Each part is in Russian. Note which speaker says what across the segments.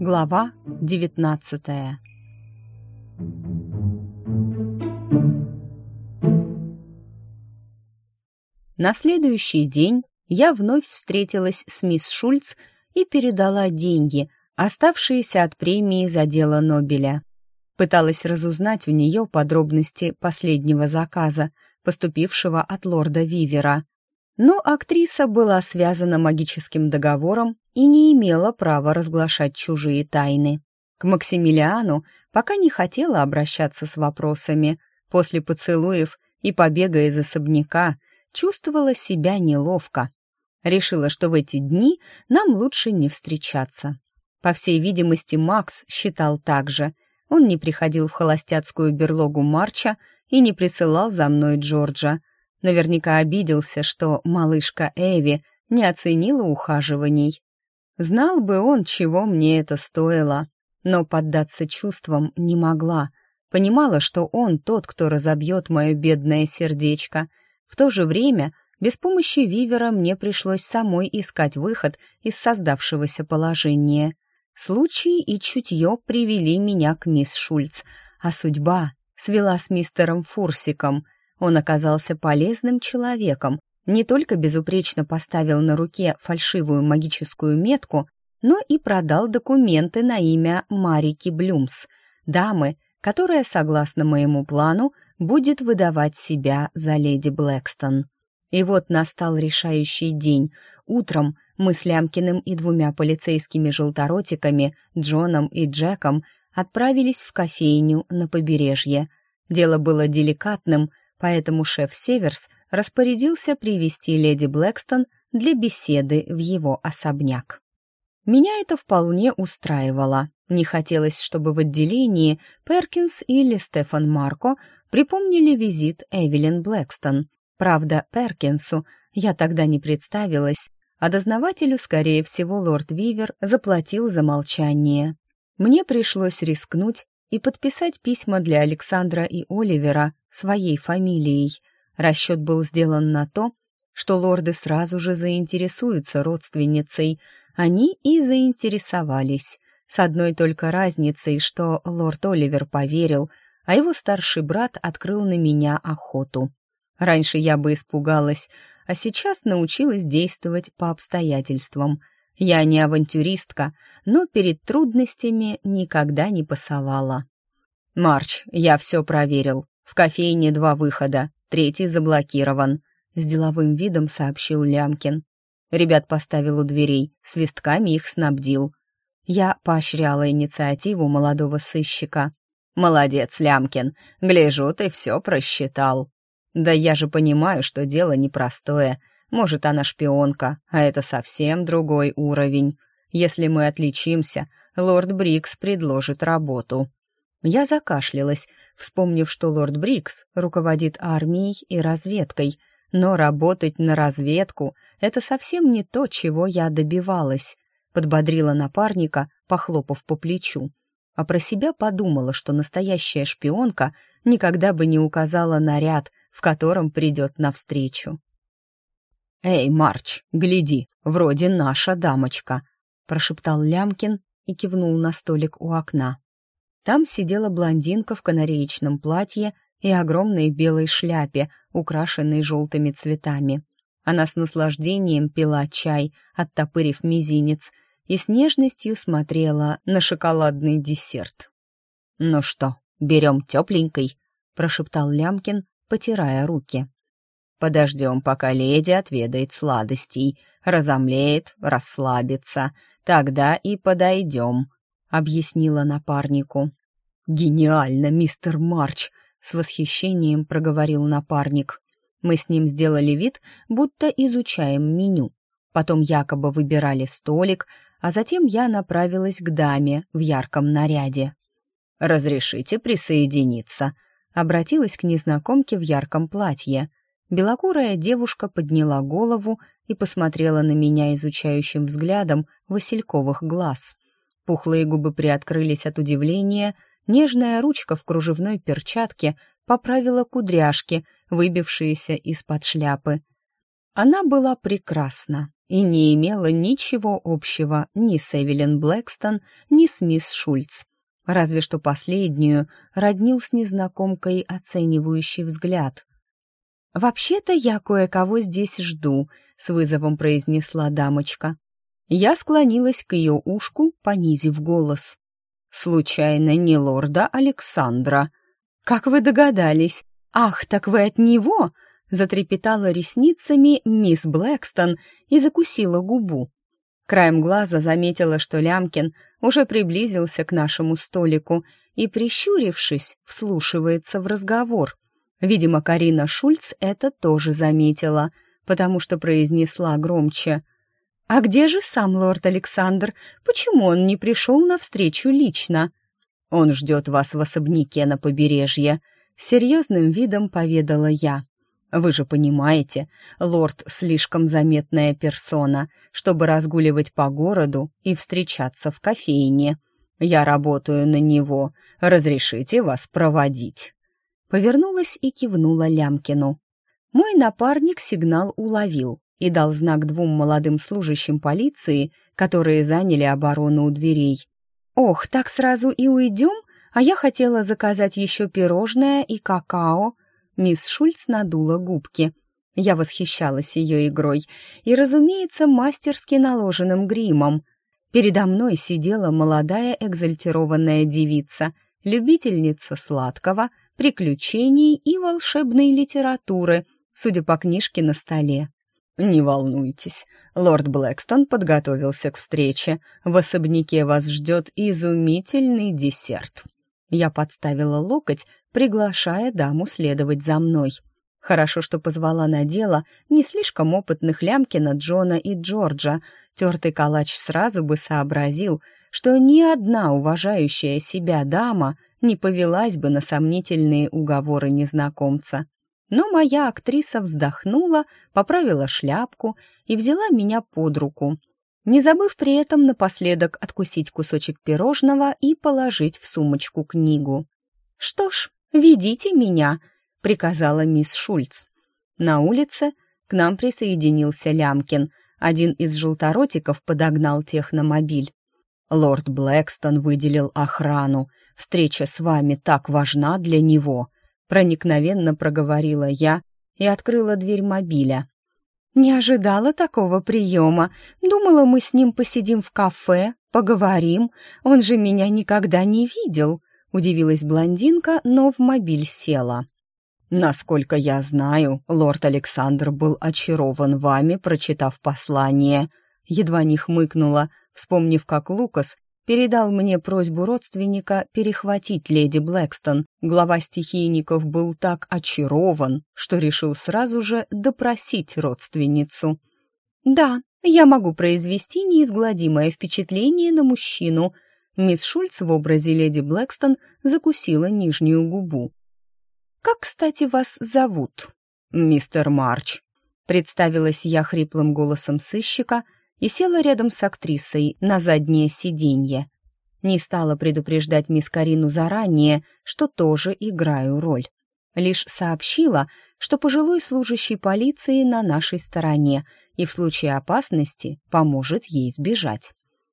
Speaker 1: Глава девятнадцатая На следующий день я вновь встретилась с мисс Шульц и передала деньги, оставшиеся от премии за дело Нобеля. Пыталась разузнать у нее подробности последнего заказа, поступившего от лорда Вивера. Но актриса была связана магическим договором и не имела права разглашать чужие тайны. К Максимилиану пока не хотела обращаться с вопросами. После поцелуев и побега из особняка чувствовала себя неловко. Решила, что в эти дни нам лучше не встречаться. По всей видимости, Макс считал так же. Он не приходил в холостяцкую берлогу Марча и не присылал за мной Джорджа. Наверняка обиделся, что малышка Эви не оценила ухаживаний. Знал бы он, чего мне это стоило, но поддаться чувствам не могла. Понимала, что он тот, кто разобьет мое бедное сердечко. В то же время без помощи Вивера мне пришлось самой искать выход из создавшегося положения. Случай и чутье привели меня к мисс Шульц, а судьба свела с мистером Фурсиком. Он оказался полезным человеком, не только безупречно поставил на руке фальшивую магическую метку, но и продал документы на имя Марики Блюмс, дамы, которая, согласно моему плану, будет выдавать себя за леди Блэкстон. И вот настал решающий день. Утром мы с Лямкиным и двумя полицейскими желторотиками, Джоном и Джеком, отправились в кофейню на побережье. Дело было деликатным, поэтому шеф Северс распорядился привести леди Блэкстон для беседы в его особняк. Меня это вполне устраивало. Не хотелось, чтобы в отделении Перкинс или Стефан Марко припомнили визит Эвелин Блэкстон. Правда, Перкинсу я тогда не представилась, а дознавателю, скорее всего, лорд Вивер заплатил за молчание. Мне пришлось рискнуть и подписать письма для Александра и Оливера своей фамилией. Расчет был сделан на то, что лорды сразу же заинтересуются родственницей. Они и заинтересовались. С одной только разницей, что лорд Оливер поверил, а его старший брат открыл на меня охоту. Раньше я бы испугалась, а сейчас научилась действовать по обстоятельствам. Я не авантюристка, но перед трудностями никогда не пасовала. «Марч, я все проверил. В кофейне два выхода, третий заблокирован», — с деловым видом сообщил Лямкин. Ребят поставил у дверей, свистками их снабдил. Я поощряла инициативу молодого сыщика. «Молодец, Лямкин, гляжу, ты все просчитал». Да я же понимаю, что дело непростое. Может, она шпионка, а это совсем другой уровень. Если мы отличимся, лорд Брикс предложит работу. Я закашлялась, вспомнив, что лорд Брикс руководит армией и разведкой, но работать на разведку — это совсем не то, чего я добивалась. Подбодрила напарника, похлопав по плечу. А про себя подумала, что настоящая шпионка никогда бы не указала наряд, в котором придет навстречу. «Эй, Марч, гляди, вроде наша дамочка», — прошептал Лямкин и кивнул на столик у окна. Там сидела блондинка в канареечном платье и огромной белой шляпе, украшенной желтыми цветами. Она с наслаждением пила чай, оттопырив мизинец, и с нежностью смотрела на шоколадный десерт. «Ну что, берем тепленькой?» — прошептал Лямкин, потирая руки. «Подождем, пока леди отведает сладостей, разомлеет, расслабится, тогда и подойдем», — объяснила напарнику. «Гениально, мистер Марч!» — с восхищением проговорил напарник. Мы с ним сделали вид, будто изучаем меню. Потом якобы выбирали столик, а затем я направилась к даме в ярком наряде. «Разрешите присоединиться?» Обратилась к незнакомке в ярком платье. Белокурая девушка подняла голову и посмотрела на меня изучающим взглядом васильковых глаз. Пухлые губы приоткрылись от удивления, Нежная ручка в кружевной перчатке поправила кудряшки, выбившиеся из-под шляпы. Она была прекрасна и не имела ничего общего ни с Эвелин Блэкстон, ни с мисс Шульц. Разве что последнюю роднил с незнакомкой оценивающий взгляд. «Вообще-то я кое-кого здесь жду», — с вызовом произнесла дамочка. Я склонилась к ее ушку, понизив голос. «Случайно не лорда Александра?» «Как вы догадались? Ах, так вы от него?» Затрепетала ресницами мисс Блэкстон и закусила губу. Краем глаза заметила, что Лямкин уже приблизился к нашему столику и, прищурившись, вслушивается в разговор. Видимо, Карина Шульц это тоже заметила, потому что произнесла громче. «А где же сам лорд Александр? Почему он не пришел навстречу лично?» «Он ждет вас в особняке на побережье», — серьезным видом поведала я. «Вы же понимаете, лорд слишком заметная персона, чтобы разгуливать по городу и встречаться в кофейне. Я работаю на него. Разрешите вас проводить?» Повернулась и кивнула Лямкину. Мой напарник сигнал уловил и дал знак двум молодым служащим полиции, которые заняли оборону у дверей. «Ох, так сразу и уйдем? А я хотела заказать еще пирожное и какао». Мисс Шульц надула губки. Я восхищалась ее игрой и, разумеется, мастерски наложенным гримом. Передо мной сидела молодая экзальтированная девица, любительница сладкого, приключений и волшебной литературы, судя по книжке на столе. «Не волнуйтесь, лорд Блэкстон подготовился к встрече. В особняке вас ждет изумительный десерт». Я подставила локоть, приглашая даму следовать за мной. Хорошо, что позвала на дело не слишком опытных Лямкина, Джона и Джорджа. Тертый калач сразу бы сообразил, что ни одна уважающая себя дама не повелась бы на сомнительные уговоры незнакомца. Но моя актриса вздохнула, поправила шляпку и взяла меня под руку, не забыв при этом напоследок откусить кусочек пирожного и положить в сумочку книгу. «Что ж, ведите меня», — приказала мисс Шульц. На улице к нам присоединился Лямкин. Один из желторотиков подогнал техномобиль. «Лорд Блэкстон выделил охрану. Встреча с вами так важна для него», проникновенно проговорила я и открыла дверь мобиля. Не ожидала такого приема. Думала, мы с ним посидим в кафе, поговорим. Он же меня никогда не видел. Удивилась блондинка, но в мобиль села. Насколько я знаю, лорд Александр был очарован вами, прочитав послание. Едва не хмыкнула, вспомнив, как Лукас передал мне просьбу родственника перехватить леди Блэкстон. Глава стихийников был так очарован, что решил сразу же допросить родственницу. «Да, я могу произвести неизгладимое впечатление на мужчину», Мисс Шульц в образе леди Блэкстон закусила нижнюю губу. «Как, кстати, вас зовут?» «Мистер Марч», — представилась я хриплым голосом сыщика — и села рядом с актрисой на заднее сиденье. Не стала предупреждать мисс Карину заранее, что тоже играю роль. Лишь сообщила, что пожилой служащий полиции на нашей стороне и в случае опасности поможет ей сбежать.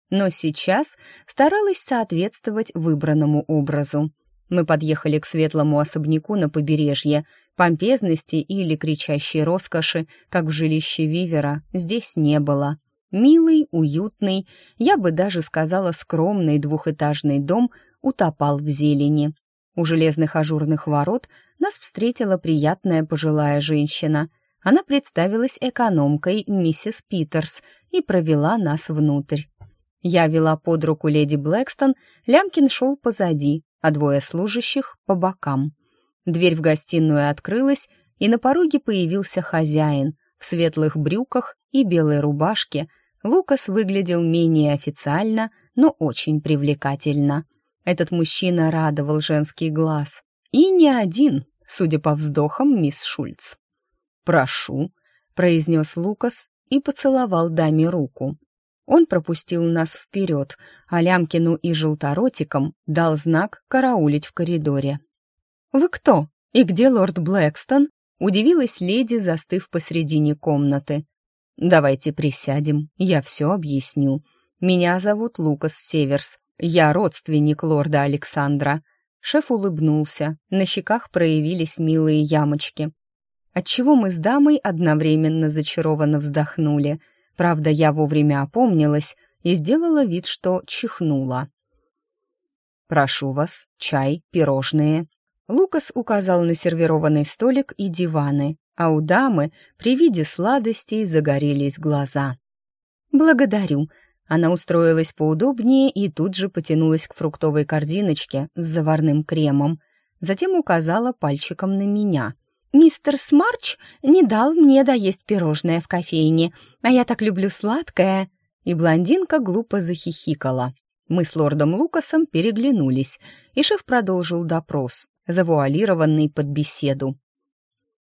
Speaker 1: Но сейчас старалась соответствовать выбранному образу. Мы подъехали к светлому особняку на побережье. Помпезности или кричащей роскоши, как в жилище Вивера, здесь не было. Милый, уютный, я бы даже сказала скромный двухэтажный дом утопал в зелени. У железных ажурных ворот нас встретила приятная пожилая женщина. Она представилась экономкой миссис Питерс и провела нас внутрь. Я вела под руку леди Блэкстон, Лямкин шел позади, а двое служащих — по бокам. Дверь в гостиную открылась, и на пороге появился хозяин в светлых брюках и белой рубашке — Лукас выглядел менее официально, но очень привлекательно. Этот мужчина радовал женский глаз. И не один, судя по вздохам мисс Шульц. «Прошу», — произнес Лукас и поцеловал даме руку. Он пропустил нас вперед, а Лямкину и Желторотикам дал знак караулить в коридоре. «Вы кто? И где лорд Блэкстон?» — удивилась леди, застыв посредине комнаты. «Давайте присядем, я все объясню. Меня зовут Лукас Северс, я родственник лорда Александра». Шеф улыбнулся, на щеках проявились милые ямочки. Отчего мы с дамой одновременно зачарованно вздохнули. Правда, я вовремя опомнилась и сделала вид, что чихнула. «Прошу вас, чай, пирожные». Лукас указал на сервированный столик и диваны, а у дамы при виде сладостей загорелись глаза. «Благодарю», она устроилась поудобнее и тут же потянулась к фруктовой корзиночке с заварным кремом. Затем указала пальчиком на меня. «Мистер Смарч не дал мне доесть пирожное в кофейне, а я так люблю сладкое». И блондинка глупо захихикала. Мы с лордом Лукасом переглянулись, и шеф продолжил допрос, завуалированный под беседу.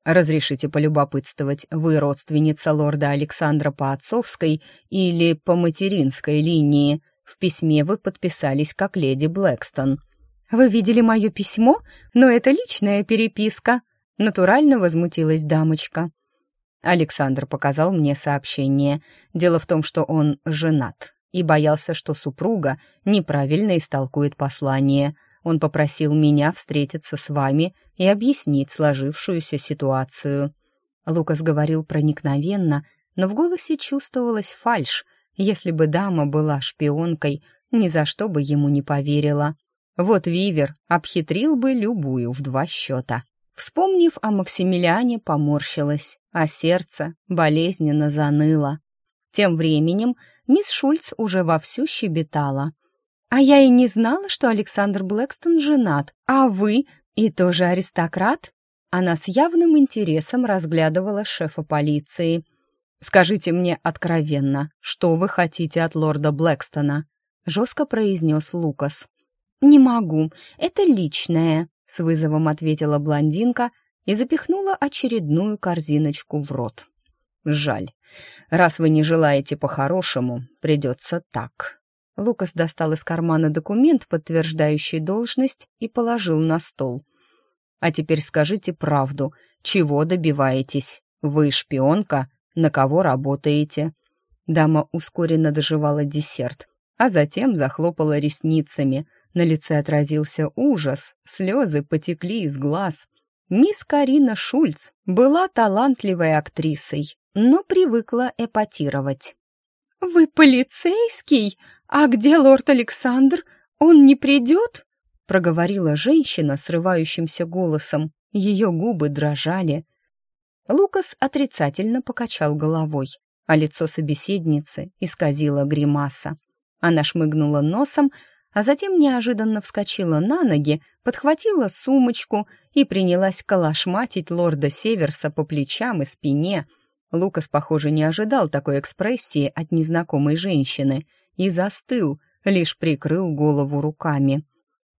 Speaker 1: Разрешите полюбопытствовать, вы родственница лорда Александра по отцовской или по материнской линии? В письме вы подписались как леди Блэкстон. Вы видели мое письмо? Но это личная переписка. Натурально возмутилась дамочка. Александр показал мне сообщение. Дело в том, что он женат и боялся, что супруга неправильно истолкует послание. Он попросил меня встретиться с вами и объяснить сложившуюся ситуацию. Лукас говорил проникновенно, но в голосе чувствовалась фальшь. Если бы дама была шпионкой, ни за что бы ему не поверила. Вот Вивер обхитрил бы любую в два счета. Вспомнив о Максимилиане, поморщилась, а сердце болезненно заныло. Тем временем мисс Шульц уже вовсю щебетала — а я и не знала, что Александр Блэкстон женат. А вы и тоже аристократ? Она с явным интересом разглядывала шефа полиции. «Скажите мне откровенно, что вы хотите от лорда Блэкстона?» — жестко произнес Лукас. «Не могу, это личное», — с вызовом ответила блондинка и запихнула очередную корзиночку в рот. «Жаль. Раз вы не желаете по-хорошему, придется так». Лукас достал из кармана документ, подтверждающий должность, и положил на стол. «А теперь скажите правду. Чего добиваетесь? Вы шпионка? На кого работаете?» Дама ускоренно доживала десерт, а затем захлопала ресницами. На лице отразился ужас, слезы потекли из глаз. Мисс Карина Шульц была талантливой актрисой, но привыкла эпатировать. «Вы полицейский?» «А где лорд Александр? Он не придет?» — проговорила женщина срывающимся голосом. Ее губы дрожали. Лукас отрицательно покачал головой, а лицо собеседницы исказило гримаса. Она шмыгнула носом, а затем неожиданно вскочила на ноги, подхватила сумочку и принялась калашматить лорда Северса по плечам и спине. Лукас, похоже, не ожидал такой экспрессии от незнакомой женщины — и застыл, лишь прикрыл голову руками.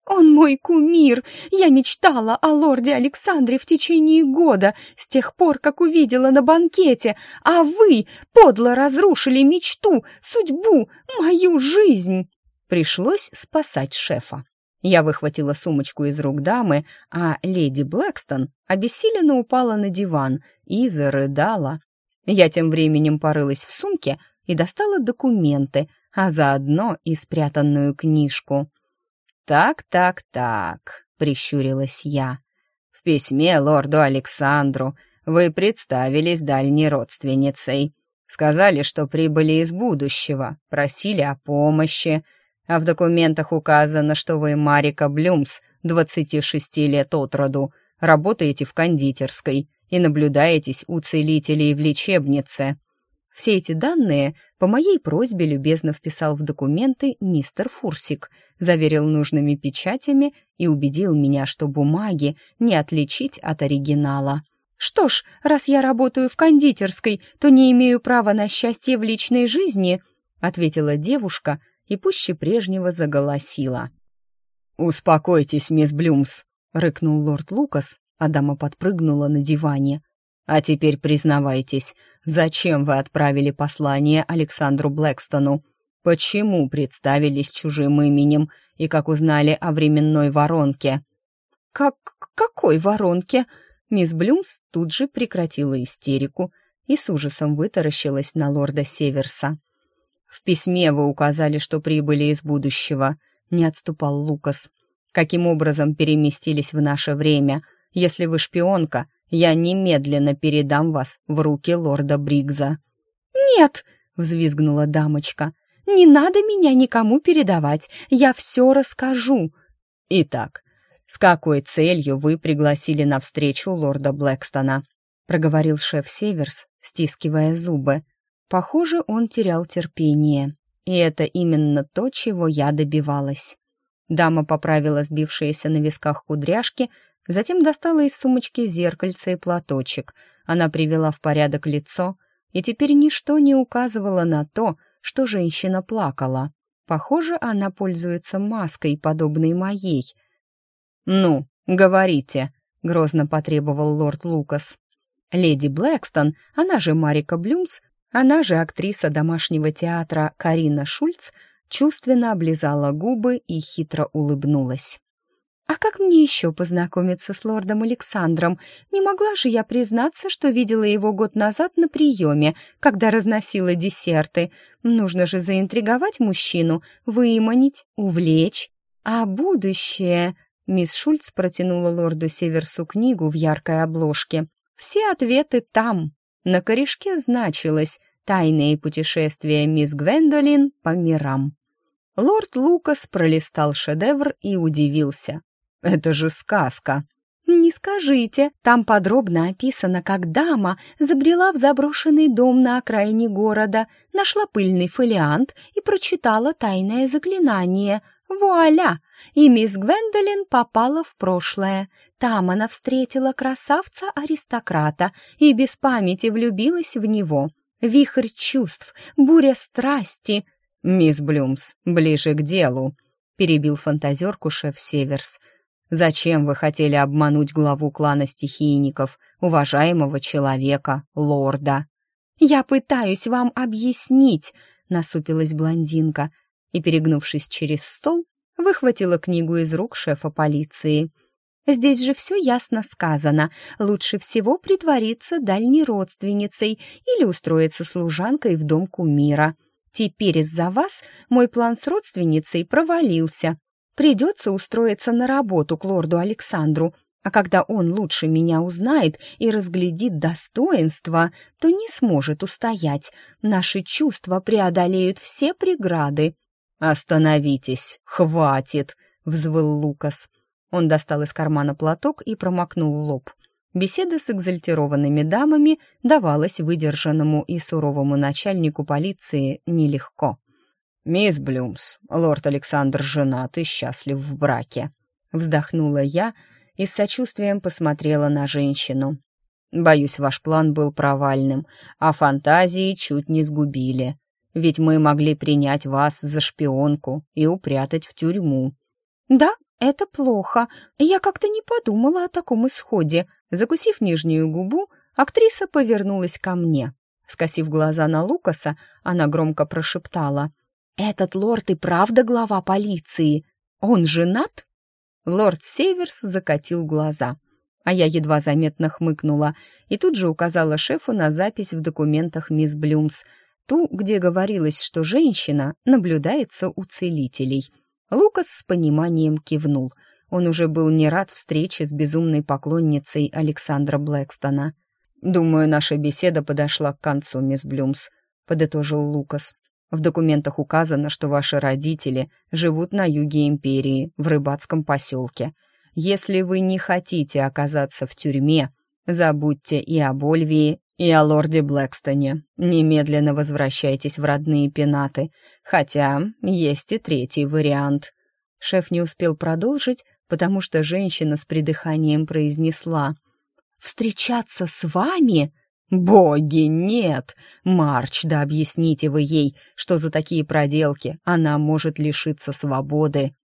Speaker 1: «Он мой кумир! Я мечтала о лорде Александре в течение года, с тех пор, как увидела на банкете, а вы подло разрушили мечту, судьбу, мою жизнь!» Пришлось спасать шефа. Я выхватила сумочку из рук дамы, а леди Блэкстон обессиленно упала на диван и зарыдала. Я тем временем порылась в сумке и достала документы, а заодно и спрятанную книжку. «Так, так, так», — прищурилась я. «В письме лорду Александру вы представились дальней родственницей. Сказали, что прибыли из будущего, просили о помощи, а в документах указано, что вы Марика Блюмс, 26 лет от роду, работаете в кондитерской и наблюдаетесь у целителей в лечебнице. Все эти данные по моей просьбе любезно вписал в документы мистер Фурсик, заверил нужными печатями и убедил меня, что бумаги не отличить от оригинала. «Что ж, раз я работаю в кондитерской, то не имею права на счастье в личной жизни», ответила девушка и пуще прежнего заголосила. «Успокойтесь, мисс Блюмс», — рыкнул лорд Лукас, а дама подпрыгнула на диване.
Speaker 2: А теперь признавайтесь, зачем вы отправили послание Александру Блэкстону? Почему представились чужим именем и как узнали о временной воронке?»
Speaker 1: «Как какой воронке?» Мисс Блюмс тут же прекратила истерику и с ужасом вытаращилась на лорда Северса.
Speaker 2: «В письме вы указали, что прибыли из будущего», — не отступал Лукас. «Каким образом переместились в наше время? Если вы шпионка, я немедленно передам вас в руки лорда Бригза».
Speaker 1: «Нет!» — взвизгнула дамочка. «Не надо меня никому передавать, я все расскажу».
Speaker 2: «Итак, с какой целью вы пригласили на встречу лорда Блэкстона?» — проговорил шеф Северс, стискивая зубы. Похоже, он терял терпение. И это именно то, чего я добивалась. Дама поправила сбившиеся на висках кудряшки, затем достала из сумочки зеркальце и платочек. Она привела в порядок лицо, и теперь ничто не указывало на то, что женщина плакала. Похоже, она пользуется маской, подобной моей. «Ну, говорите», — грозно потребовал лорд Лукас. Леди Блэкстон, она же Марика Блюмс, она же актриса домашнего театра Карина Шульц чувственно облизала губы и хитро улыбнулась. «А как мне еще познакомиться с лордом Александром? Не могла же я признаться, что видела его год назад на приеме, когда разносила десерты. Нужно же заинтриговать мужчину, выманить, увлечь. А будущее...» Мисс Шульц протянула лорду Северсу книгу в яркой обложке. «Все ответы там, на корешке значилось «Тайные путешествия мисс Гвендолин по мирам». Лорд Лукас пролистал шедевр и удивился. «Это же сказка!» «Не скажите, там подробно описано, как дама забрела в заброшенный дом на окраине города, нашла пыльный фолиант и прочитала тайное заклинание. Вуаля! И мисс Гвендолин попала в прошлое. Там она встретила красавца-аристократа и без памяти влюбилась в него. Вихрь чувств, буря страсти. «Мисс Блюмс, ближе к делу», — перебил фантазерку шеф Северс. «Зачем вы хотели обмануть главу клана стихийников, уважаемого человека, лорда?»
Speaker 1: «Я пытаюсь вам объяснить», — насупилась блондинка и, перегнувшись через стол, выхватила книгу из рук шефа полиции. Здесь же все ясно сказано. Лучше всего притвориться дальней родственницей или устроиться служанкой в дом кумира. Теперь из-за вас мой план с родственницей провалился. Придется устроиться на работу к лорду Александру, а когда он лучше меня узнает и разглядит достоинства, то не сможет устоять. Наши чувства преодолеют все преграды.
Speaker 2: «Остановитесь, хватит!» — взвыл Лукас. Он достал из кармана платок и промокнул лоб. Беседа с экзальтированными дамами давалась выдержанному и суровому начальнику полиции нелегко. «Мисс Блюмс, лорд Александр женат и счастлив в браке», — вздохнула я и с сочувствием посмотрела на женщину. «Боюсь, ваш план был провальным, а фантазии чуть не сгубили. Ведь мы могли принять вас за шпионку и упрятать в тюрьму».
Speaker 1: «Да, «Это плохо. Я как-то не подумала о таком исходе». Закусив нижнюю губу, актриса повернулась ко мне. Скосив глаза на Лукаса, она громко прошептала. «Этот лорд и правда глава полиции. Он женат?» Лорд Северс закатил глаза, а я едва заметно хмыкнула и тут же указала шефу на запись в документах мисс Блюмс, ту, где говорилось, что женщина наблюдается у целителей — Лукас с пониманием кивнул. Он уже был не рад встрече с безумной поклонницей Александра Блэкстона. «Думаю, наша беседа подошла к концу, мисс Блюмс», — подытожил Лукас. «В документах указано, что ваши родители живут на юге империи, в рыбацком поселке. Если вы не хотите оказаться в тюрьме, забудьте и о Больвии, и о лорде Блэкстоне. Немедленно возвращайтесь в родные пенаты. Хотя есть и третий вариант. Шеф не успел продолжить, потому что женщина с придыханием произнесла. «Встречаться с вами?» «Боги, нет! Марч, да объясните вы ей, что за такие проделки она может лишиться свободы.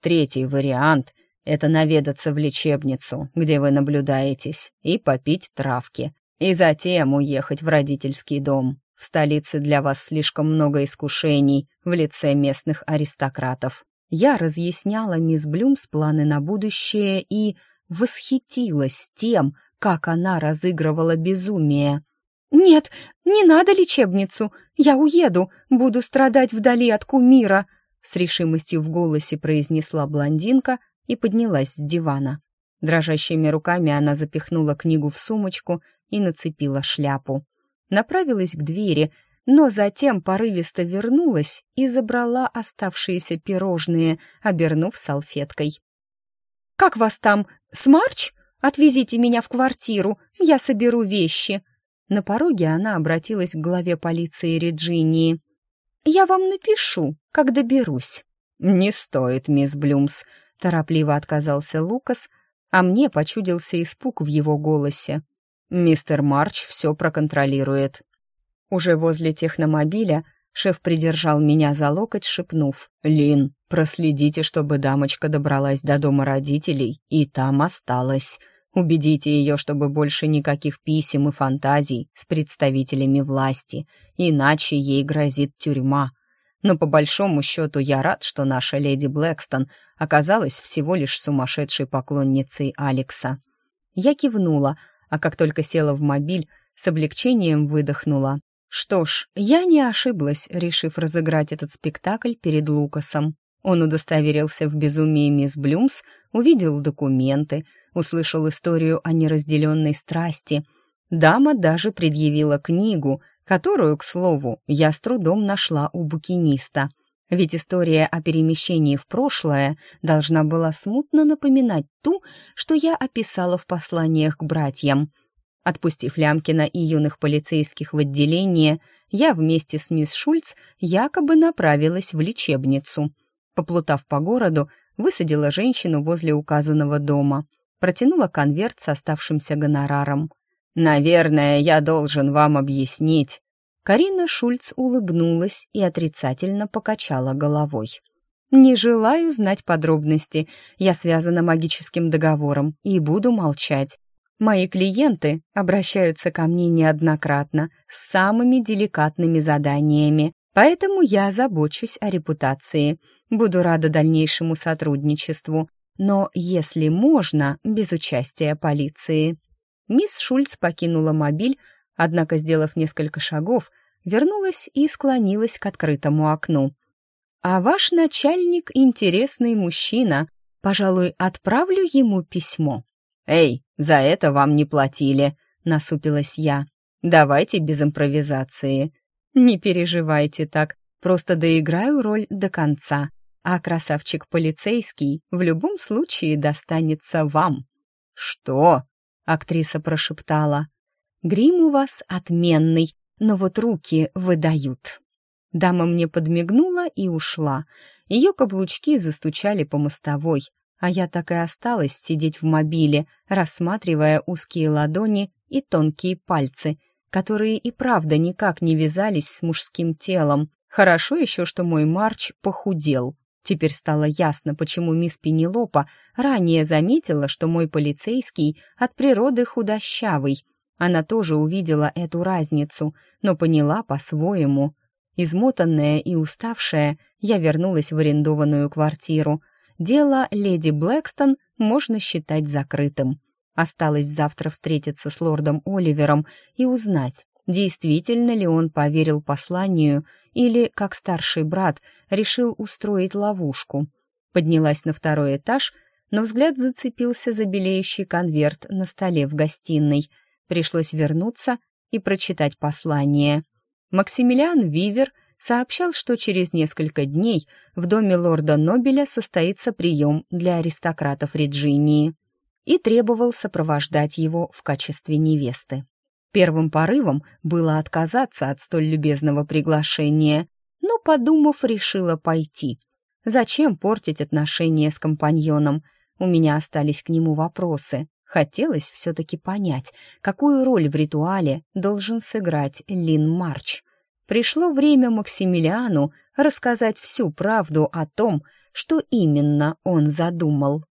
Speaker 1: Третий вариант — это наведаться в лечебницу, где вы наблюдаетесь, и попить травки
Speaker 2: И затем уехать в родительский дом. В столице для вас слишком много искушений в лице местных аристократов. Я разъясняла мисс Блюмс планы на будущее и восхитилась тем, как она разыгрывала безумие.
Speaker 1: «Нет, не надо лечебницу. Я уеду, буду страдать вдали от кумира», с решимостью в голосе произнесла блондинка и поднялась с дивана. Дрожащими руками она запихнула книгу в сумочку и нацепила шляпу. Направилась к двери, но затем порывисто вернулась и забрала оставшиеся пирожные, обернув салфеткой. «Как вас там? Смарч? Отвезите меня в квартиру, я соберу вещи». На пороге она обратилась к главе полиции Реджинии. «Я вам напишу, как доберусь».
Speaker 2: «Не стоит, мисс Блюмс», — торопливо отказался Лукас, а мне почудился испуг в его голосе. «Мистер Марч все проконтролирует». Уже возле техномобиля шеф придержал меня за локоть, шепнув. «Лин, проследите, чтобы дамочка добралась до дома родителей и там осталась. Убедите ее, чтобы больше никаких писем и фантазий с представителями власти, иначе ей грозит тюрьма. Но по большому счету я рад, что наша леди Блэкстон оказалась всего лишь сумасшедшей поклонницей Алекса. Я кивнула, а как только села в мобиль, с облегчением выдохнула. Что ж, я не ошиблась, решив разыграть этот спектакль перед Лукасом. Он удостоверился в безумии мисс Блюмс, увидел документы, услышал историю о неразделенной страсти. Дама даже предъявила книгу, которую, к слову, я с трудом нашла у букиниста. Ведь история о перемещении в прошлое должна была смутно напоминать ту, что я описала в посланиях к братьям — Отпустив Лямкина и юных полицейских в отделение, я вместе с мисс Шульц якобы направилась в лечебницу. Поплутав по городу, высадила женщину возле указанного дома, протянула конверт с оставшимся гонораром. «Наверное, я должен вам объяснить». Карина Шульц улыбнулась и отрицательно покачала головой. «Не желаю знать подробности. Я связана магическим договором и буду молчать. Мои клиенты обращаются ко мне неоднократно с самыми деликатными заданиями, поэтому я забочусь о репутации. Буду рада дальнейшему сотрудничеству, но, если можно, без участия полиции. Мисс Шульц покинула мобиль, однако, сделав несколько шагов, вернулась и склонилась к открытому окну. «А ваш начальник — интересный мужчина. Пожалуй, отправлю ему письмо». «Эй, за это вам не платили», — насупилась я. «Давайте без импровизации». «Не переживайте так, просто доиграю роль до конца, а красавчик полицейский в любом случае достанется вам». «Что?» — актриса прошептала. «Грим у вас отменный, но вот руки выдают». Дама мне подмигнула и ушла. Ее каблучки застучали по мостовой, а я так и осталась сидеть в мобиле, рассматривая узкие ладони и тонкие пальцы, которые и правда никак не вязались с мужским телом. Хорошо еще, что мой Марч похудел. Теперь стало ясно, почему мисс Пенелопа ранее заметила, что мой полицейский от природы худощавый. Она тоже увидела эту разницу, но поняла по-своему. Измотанная и уставшая, я вернулась в арендованную квартиру — дело леди Блэкстон можно считать закрытым. Осталось завтра встретиться с лордом Оливером и узнать, действительно ли он поверил посланию или, как старший брат, решил устроить ловушку. Поднялась на второй этаж, но взгляд зацепился за белеющий конверт на столе в гостиной. Пришлось вернуться и прочитать послание. Максимилиан Вивер — сообщал, что через несколько дней в доме лорда Нобеля состоится прием для аристократов Реджинии и требовал сопровождать его в качестве невесты. Первым порывом было отказаться от столь любезного приглашения, но, подумав, решила пойти. Зачем портить отношения с компаньоном? У меня остались к нему вопросы. Хотелось все-таки понять, какую роль в ритуале должен сыграть Лин Марч — пришло время Максимилиану рассказать всю правду о том, что именно он задумал.